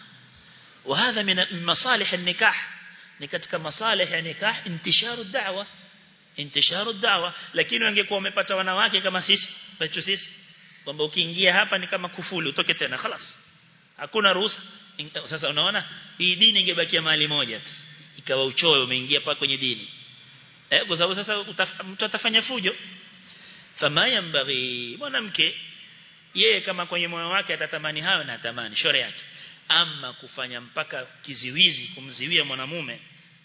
وهذا من مصالح النكاح ni katika masalih ya nikah intisharu da'wa intisharu da'wa lakini wangekuwa wamepata wanawake kama sisi wetu sisi kwamba ukiingia hapa ni kama kufuli utoke tena خلاص hakuna ruhusa sasa unaona hii dini ingebakia mahali moja ikawa uchoyo umeingia pa kwenye dini. Eh kwa sababu sasa mtu atafanya fujo. Famaya mbaghi mwanamke yeye kama kwenye moyo wake atatamani hayo na atamani shore yake. Ama kufanya mpaka kiziwizi kumziwia mwanamume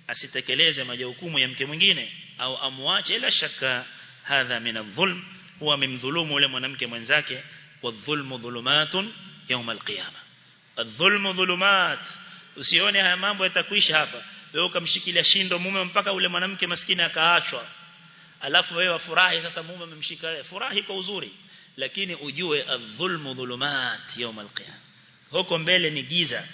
asitekeleze majukumu ya mke mwingine au amwache ila shaka hadha min adh-dhulm huwa mimdhulumu yule mwanamke mwenzake wa dhulmu dhulumatun yawm al-qiyama adh-dhulmu dhulumat. Usione haya mambo yatakwisha hapa. Wewe ukamshikilia shindo mume mpaka ule mwanamke maskini akaachwa. Alafu wewe wafurahi sasa mume amemshika furahi kwa uzuri. Lakini ujue adh-dhulmu dhulumat yawm al-qiyama huko mbele ni giza.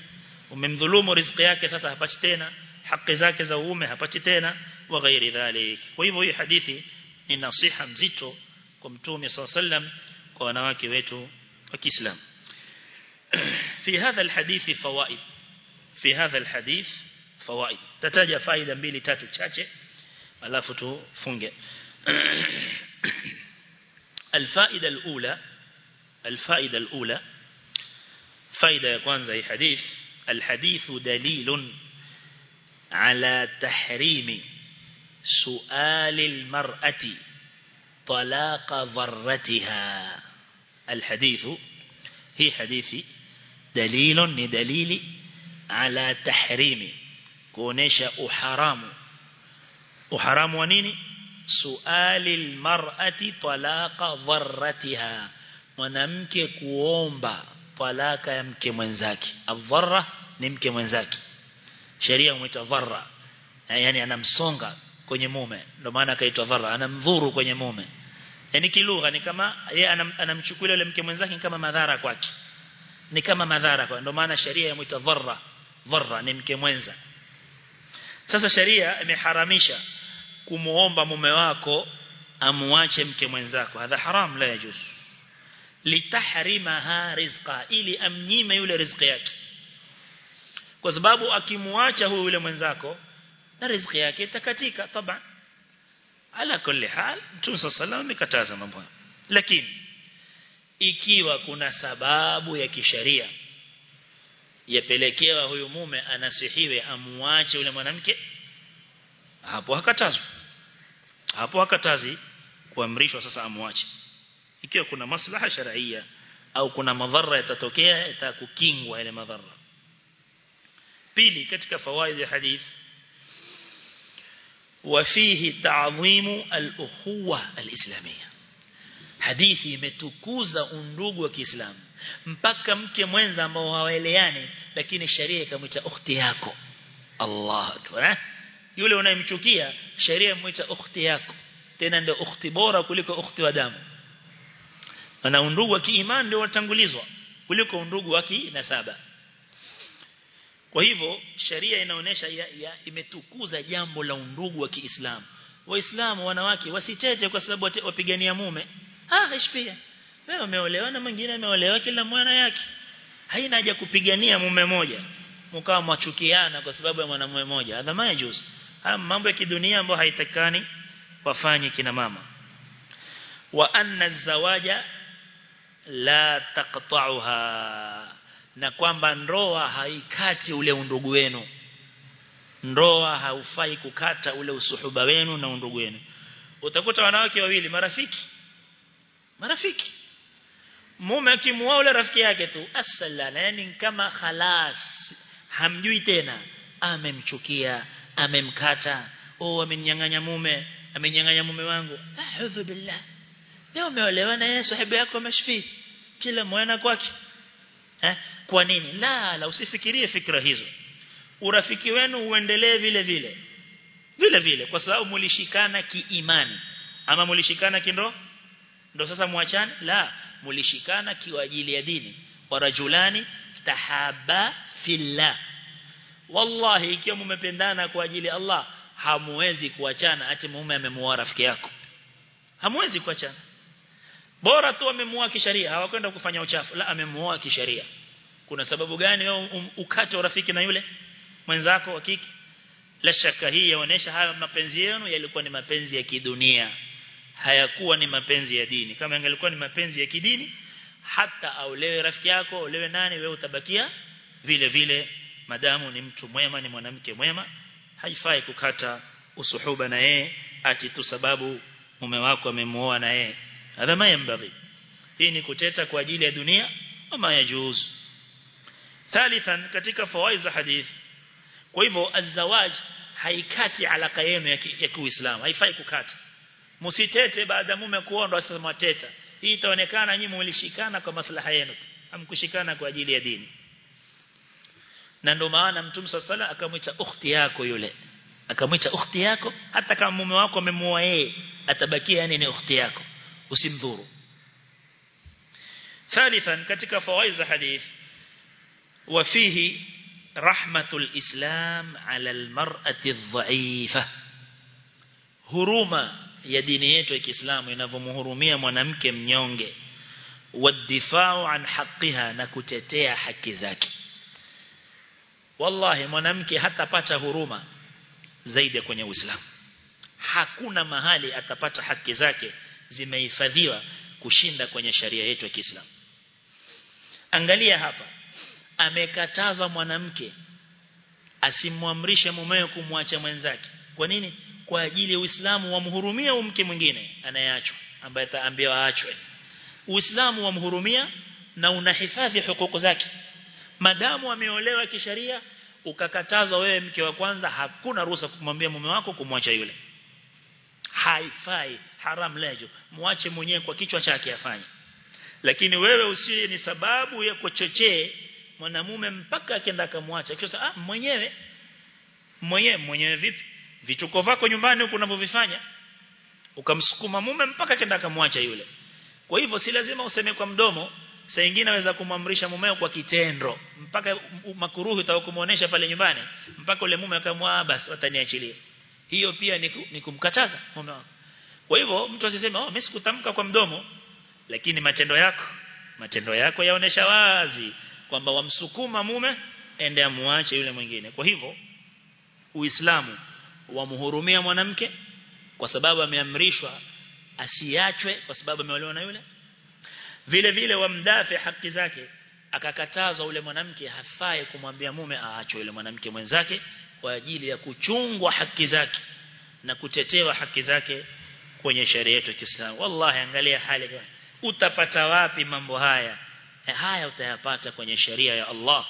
Umemdhulumu riziki yake sasa hapati tena. Haki zake za uume hapati tena. Wa ghairi dhalik. Kwa hivyo hii hadithi ni nasiha mzito kwa mtume sallam kwa wanawake wetu wa Kiislamu في هذا الحديث فوائد. في هذا الحديث فوائد. تتاجا فائدة mbili tatu chache. Alafu tufunge. الفائدة الاولى الفائدة الأولى. فائدة ya kwanza hii hadith الحديث دليل على تحريم سؤال المرأة طلاق ضرتها. الحديث هي حديثي dalilun ni dalili ala tahrimi kuonesha uharamu. Uharamu wa nini? Suali almar'ati talaqa dharratiha mwanamke kuomba talaka ya mke mwenzake. Adharra ni mke mwenzake. Sheria huitwa dharra yani anamsonga kwenye mume ndio maana akaitwa dharra anamdhuru kwenye mume. Yani kilugha ni kama yeye anamchukulia yule mke mwenzake kama madhara kwake ni kama madhara kwa ndio maana sheria yamuita dharra. Dharra ni mke mwenza. Sasa sheria imeharamisha kumuomba mume wako amuache mke mwenzako. Hadha haram la yajuz litahrimaha rizqa ili amnyime yule riziki yake. Kwa sababu akimuacha huyu yule mwenzako na riziki yake itakatika taban. Ala kulli hal Mtume sallallahu amekataza mambo lakini ikiwa kuna sababu ya kisheria yapelekewa huyu mume anasihiwe amuache yule mwanamke hapo hakatazwi hapo hakatazi kuamrishwa sasa amuache ikiwa kuna maslaha sharia au kuna madhara yatatokea yatakukingwa ile madhara pili katika fawaid ya hadith وفيه تعظيم الأخوة الإسلامية hadithi imetukuza undugu wa Kiislamu. Mpaka mke mwenza ambao hawaeleani lakini sharia ikamwita ukhti yako. Allah akbar yule unayemchukia sharia imwita ukhti yako. Tena ndio ukhti bora kuliko ukhti wa damu. Na undugu wa kiimani ndio watangulizwa kuliko undugu wa kinasaba. Kwa hivyo sharia inaonesha imetukuza jambo la undugu wa Kiislamu. Waislamu wanawake wasicheche kwa sababu wapigania mume ah ishpia wewe umeolewa na mwingine ameolewa kila mwana yake. Haina haja kupigania mume moja mkawa mwachukiana kwa sababu ya mwanamume mmoja. Adhamaya juzu haya mambo ya kidunia ambayo haitakani wafanye kina mama. Wa anna zawaja la taqta'uha na kwamba ndoa haikati ule undugu wenu. Ndoa haufai kukata ule usuhuba wenu na undugu wenu. Utakuta wanawake wawili marafiki marafiki. Mume akimwoa ule rafiki yake tu asalala yani kama khalas hamjui tena. Amemchukia amemkata. Oh amenyang'anya mume amenyang'anya mume wangu. A'udhu billah. Leo umeolewa na yeye sahibu yako ameshfi. Kila mwana kwake. Eh kwa nini? La la usifikirie fikra hizo. Urafiki wenu uendelee vile vile. Vile vile kwa sababu mulishikana kiimani. Ama mulishikana kindo ndo sasa muachane la mulishikana kwa ajili ya dini. Wa rajulani tahaba fillah. Wallahi ikiwa mumependana kwa ajili ya Allah hamuwezi kuachana. Ati mume amemuoa rafiki yako. Hamuwezi kuachana. Bora tu amemuoa kisheria hawakwenda kufanya uchafu. La amemuoa kisheria kuna sababu gani wewe um, ukate urafiki na yule mwenzako wa kike? La shaka hii yaonesha haya mapenzi yenu yalikuwa ni mapenzi ya kidunia hayakuwa ni mapenzi ya dini. Kama yangelikuwa ni mapenzi ya kidini hata aulewe rafiki yako aulewe nani wewe utabakia vile vile. Madamu ni mtu mwema ni mwanamke mwema haifai kukata usuhuba na yeye ati tu sababu mume wako amemuoa na yeye. Hadha ma yambaghi hii ni kuteta kwa ajili ya dunia ama yajuzu thalithan katika fawaid za hadith kwa hivyo azawaj haikati alaka yenu ya Kiislamu haifai kukata msitete baada mume kuoa asema teta hii itaonekana nyinyi mlishikana kwa maslaha yenu hamkushikana kwa ajili ya dini na ndio maana mtume sala akamwita ukhti yako yule akamwita ukhti yako hata kama mume wako amemuoa yeye atabakia yani ni ukhti yako usimdhuru ثالثا katika fawaid za hadith وفيه رحمة الإسلام على المرأة الضعيفة huruma ya dini yetu ya Kiislamu inavyomhurumia mwanamke mnyonge wadifao an haqqiha na kutetea haki zake. Wallahi mwanamke hatapata huruma zaidi ya kwenye Uislamu. Hakuna mahali atapata haki zake zimehifadhiwa kushinda kwenye sharia yetu ya Kiislamu. Angalia hapa amekatazwa mwanamke asimwamrishe mumeo kumwacha mwenzake. Kwa nini kwa ajili ya Uislamu wamhurumia mke mwingine anayeachwa ambaye ataambiwa aachwe. Uislamu wamhurumia na unahifadhi hukuku zake. Madamu ameolewa kisheria ukakatazwa wewe mke wa kwanza hakuna ruhusa kumwambia mume wako kumwacha yule. Haifai haram lejo. Muache mwenyewe kwa kichwa chake afanye. Lakini wewe usiye ni sababu ya kuchochee mwanamume mpaka akenda akamwacha. Kisha ah mwenyewe. Mwenyewe mwenyewe vipi vituko vako nyumbani huko unavyovifanya ukamsukuma mume mpaka kenda akamwacha yule. Kwa hivyo si lazima useme kwa mdomo saa nyingine waweza kumamrisha mumeo kwa kitendo mpaka makuruhu itakumuonesha pale nyumbani mpaka ule mume akamwa basi wataniachilia hiyo pia ni, ni kumkataza mume wako. Kwa hivyo mtu asiseme oh mimi sikutamka kwa mdomo lakini matendo yako matendo yako yaonesha wazi kwamba wamsukuma mume ende amuache yule mwingine. Kwa hivyo uislamu wamhurumia mwanamke kwa sababu ameamrishwa asiachwe kwa sababu ameolewa na yule. Vile vile wamdafi haki zake akakatazwa ule mwanamke hafai kumwambia mume aachwe yule mwanamke mwenzake kwa ajili ya kuchungwa haki zake na kutetewa haki zake kwenye sheria yetu ya Kiislamu. Wallahi angalia hali utapata wapi mambo haya? E haya utayapata kwenye sheria ya Allah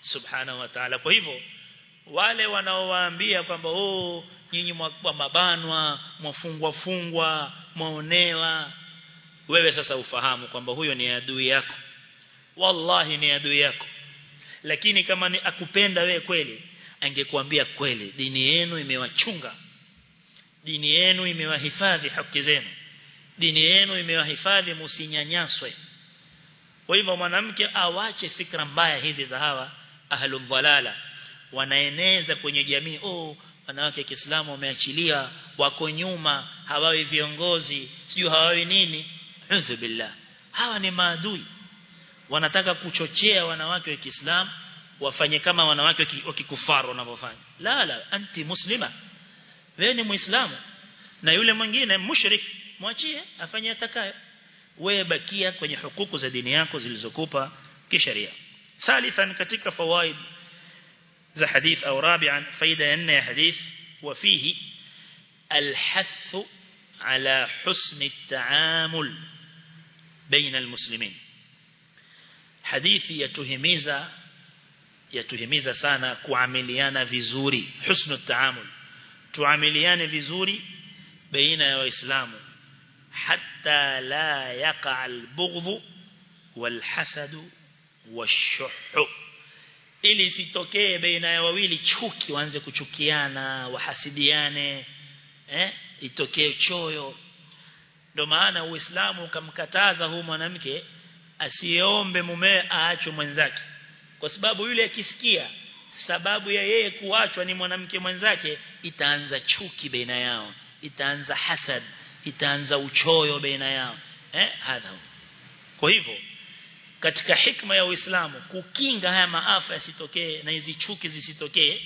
subhanahu wa ta'ala. Kwa hivyo wale wanaowaambia kwamba oh nyinyi mwa mabanwa mwafungwa fungwa mwaonewa. Wewe sasa ufahamu kwamba huyo ni adui yako. Wallahi ni adui yako. Lakini kama ni akupenda wewe kweli angekuambia kweli dini yenu imewachunga. Dini yenu imewahifadhi haki zenu. Dini yenu imewahifadhi msinyanyaswe kwa hivyo mwanamke awache fikra mbaya hizi za hawa ahlul dhalala wanaeneza kwenye jamii oh wanawake wa Kiislamu wameachilia wako nyuma hawawi viongozi sijui hawawi nini. Udhu billah. Hawa ni maadui. Wanataka kuchochea wanawake wa Kiislamu wafanye kama wanawake wa kikufaru wanavyofanya. La la anti muslima. Wewe ni muislamu na yule mwingine mushrik mwachie afanye atakayo wewe bakia kwenye hukuku za dini yako zilizokupa kisheria. Thalithan katika fawaid ز حديث أو رابعا فيدا أن حديث وفيه الحث على حسن التعامل بين المسلمين. حديث يتهميزا يتهميزا سانا كعمليان فيزوري حسن التعامل. تعمليان فيزوري بين وإسلام حتى لا يقع البغض والحسد والشح. Ili isitokee baina ya wawili chuki waanze kuchukiana wahasidiane eh? Itokee choyo. Ndio maana uislamu ukamkataza huyu mwanamke asiombe mume aachwe mwenzake. Kwa sababu yule akisikia sababu ya yeye kuachwa ni mwanamke mwenzake itaanza chuki baina yao itaanza hasad itaanza uchoyo baina yao eh? Hadha. Kwa hivyo katika hikma ya Uislamu kukinga haya maafa yasitokee na hizi chuki zisitokee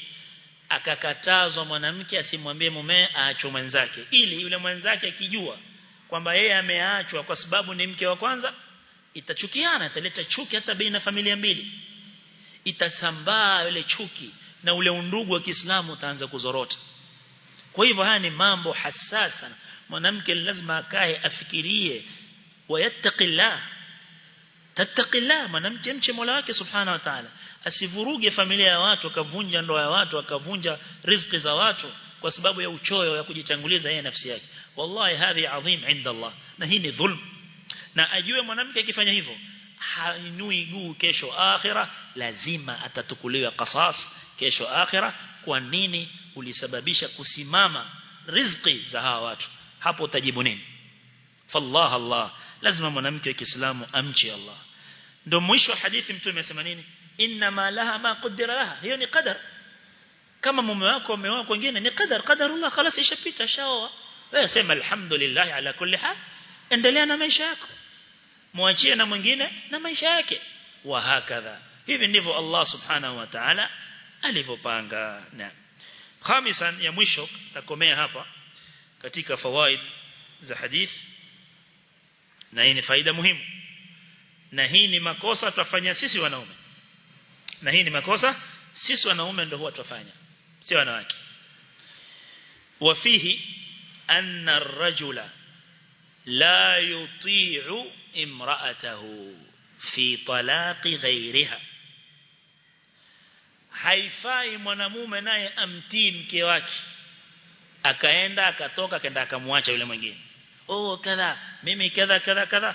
akakatazwa mwanamke asimwambie mume aachwe mwenzake ili yule mwenzake akijua kwamba yeye ameachwa kwa sababu ni mke wa kwanza itachukiana italeta chuki hata baina familia mbili. Itasambaa yule chuki na ule undugu wa Kiislamu utaanza kuzorota. Kwa hivyo haya ni mambo hasasa mwanamke lazima akae afikirie wayattaqillah tattaqillah mwanamke mche Mola wake subhanahu wa ta'ala. Asivuruge familia ya watu akavunja ndoa ya watu akavunja riziki za watu kwa sababu ya uchoyo ya kujitanguliza yeye nafsi yake. Wallahi hadhi adhim inda Allah. Na hii ni dhulm. Na ajue mwanamke akifanya hivyo hainui guu kesho akhira lazima atatukuliwa qasas kesho akhira. Kwa nini ulisababisha kusimama riziki za hawa watu? Hapo utajibu nini? Fallah Allah. Lazima mwanamke wa Kiislamu amche Allah ndio mwisho wa hadithi mtume amesema nini inna ma laha ma qaddara laha hiyo ni qadar kama mume wako ameoa kwingine ni qadar qadarullah خلاص ishapita shaoa wewe sema alhamdulillah ala kulli hal endelea na maisha yako muachie na mwingine na maisha yake wa hakadha hivi ndivyo Allah subhanahu wa ta'ala alivyopanga na khamisan ya mwisho takomea hapa katika fawaid za hadith na hii ni faida muhimu na hii ni makosa tutafanya sisi wanaume. Na hii ni makosa sisi wanaume ndio huwa tufanya si wanawake. Wafihi anna ar-rajula la yuti'u imra'atahu fi talaqi ghayriha. Haifai mwanamume naye amtii mke wake akaenda akatoka akaenda akamwacha yule mwingine. Oh kadha mimi kadha kadha kadha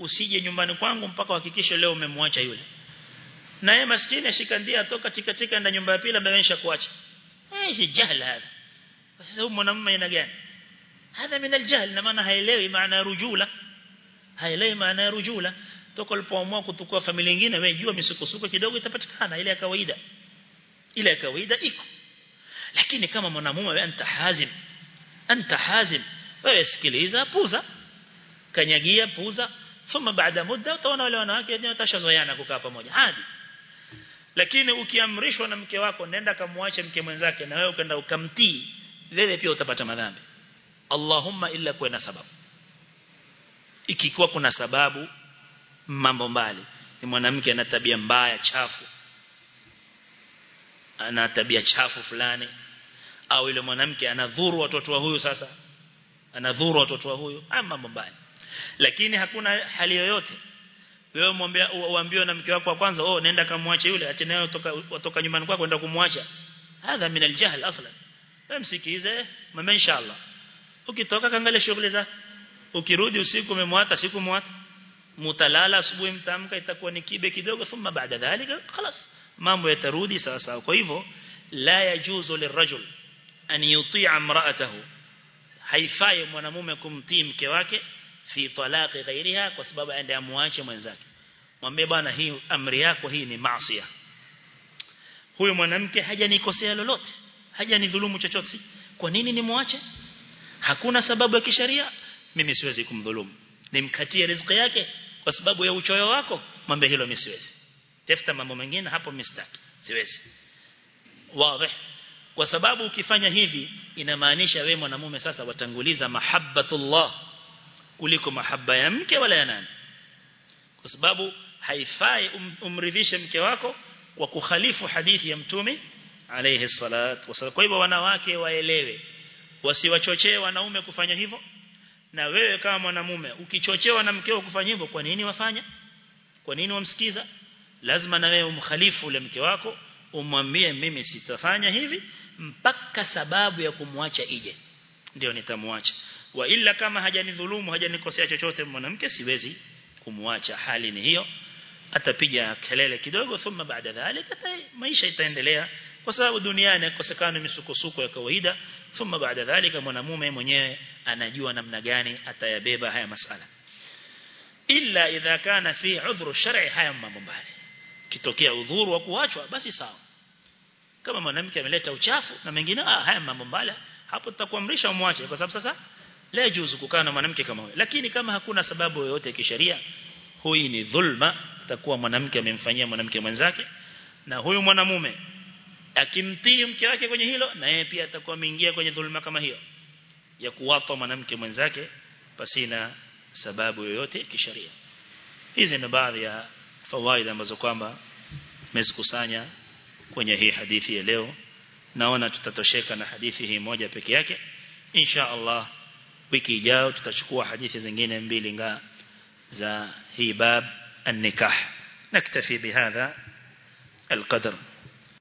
usije nyumbani kwangu mpaka uhakikishe leo umemwacha yule. Na yeye maskini ashika ndia atoka tika tika nda nyumba ya pili amemesha kuacha. Eh si jahla hapa sasa huyu mwanamume ina gani? Hada min aljahl na maana haelewi maana rujula. Haelewi maana rujula. Toka ulipoamua kutukua familia nyingine wewe jua misukosuko kidogo itapatikana ile ya kawaida. Ile ya kawaida iko. Lakini kama mwanamume wewe anta hazim. Anta hazim. Wewe sikiliza puza. Kanyagia puza thumma baada muda utaona wale wanawake wenyewe watashazoeana kukaa pamoja. Hadi. Lakini ukiamrishwa na mke wako nenda kamwache mke mwenzake na wewe ukaenda ukamtii wewe pia utapata madhambi. Allahumma illa kuwe na sababu. Ikikuwa kuna sababu mambo mbali. Ni mwanamke ana tabia mbaya chafu. Ana tabia chafu fulani. Au yule mwanamke anadhuru watoto wa huyu sasa. Anadhuru watoto wa huyu. Ama mambo mbali lakini hakuna hali yoyote wewe mwambia uambiwe na mke wako wa kwanza oh nenda kamwache yule acha nayo toka watoka nyumbani kwako kwenda kumwacha hadha min aljahl aslan msikize mama inshallah ukitoka kaangalia shughuli zako ukirudi usiku umemwata siku mwata mutalala asubuhi mtamka itakuwa ni kibe kidogo thumma baada dhalika خلاص mambo yatarudi sawa sawa kwa hivyo la yajuzu lirajul an yuti'a imra'atahu haifai mwanamume kumtii mke wake fi talaqi ghairiha kwa sababu aende amwache mwenzake. Mwambie bwana hii amri yako hii ni maasiya. Huyo mwanamke hajanikosea lolote hajanidhulumu chochote. Kwa nini nimwache hakuna sababu ya kisheria mimi siwezi kumdhulumu. Nimkatie riziki yake kwa sababu ya uchoyo wako mwambie hilo mimi siwezi. Tafuta mambo mengine hapo mistaki siwezi. Wazi. Kwa sababu ukifanya hivi inamaanisha wewe mwanamume sasa watanguliza mahabbatullah kuliko mahaba ya mke wala ya nani. Kwa sababu haifai um, umridhishe mke wako kwa kukhalifu hadithi ya mtume alayhi salatu wasallam kwa hivyo wanawake waelewe wasiwachochee wanaume kufanya hivyo. Na wewe kama mwanamume ukichochewa na mkeo kufanya hivyo kwa nini wafanya kwa nini wamsikiza lazima na wewe umkhalifu ule mke wako umwambie mimi sitafanya hivi mpaka sababu ya kumwacha ije. Ndio nitamwacha wa illa kama hajanidhulumu hajanikosea chochote mwanamke siwezi kumwacha. Hali ni hiyo. Atapiga kelele kidogo thumma baada dhalika maisha itaendelea. Kwa sababu duniani akosekana misukosuko ya kawaida. Thumma baada dhalika mwanamume mwenyewe anajua namna gani atayabeba haya masala. Illa idha kana fi udhru shar'i haya mambo mbali kitokea udhuru wa kuachwa basi sawa. Kama mwanamke ameleta uchafu na mengine ah haya mambo mbali hapo tutakuamrisha umwache. Kwa sababu sasa la yajuzu kukaa na mwanamke kama huyo. Lakini kama hakuna sababu yoyote ya kisheria huyu ni dhulma atakuwa mwanamke amemfanyia mwanamke mwenzake. Na huyu mwanamume akimtii mke wake kwenye hilo na yeye pia atakuwa ameingia kwenye dhulma kama hiyo ya kuwapa mwanamke mwenzake pasina sababu yoyote kisheria. Hizi ni baadhi ya fawaida ambazo kwamba mezikusanya kwenye hii hadithi ya leo. Naona tutatosheka na hadithi hii moja peke yake. Insha Allah wiki ijayo tutachukua hadithi zingine mbili nga za hii bab النكاح نكتفي بهذا القدر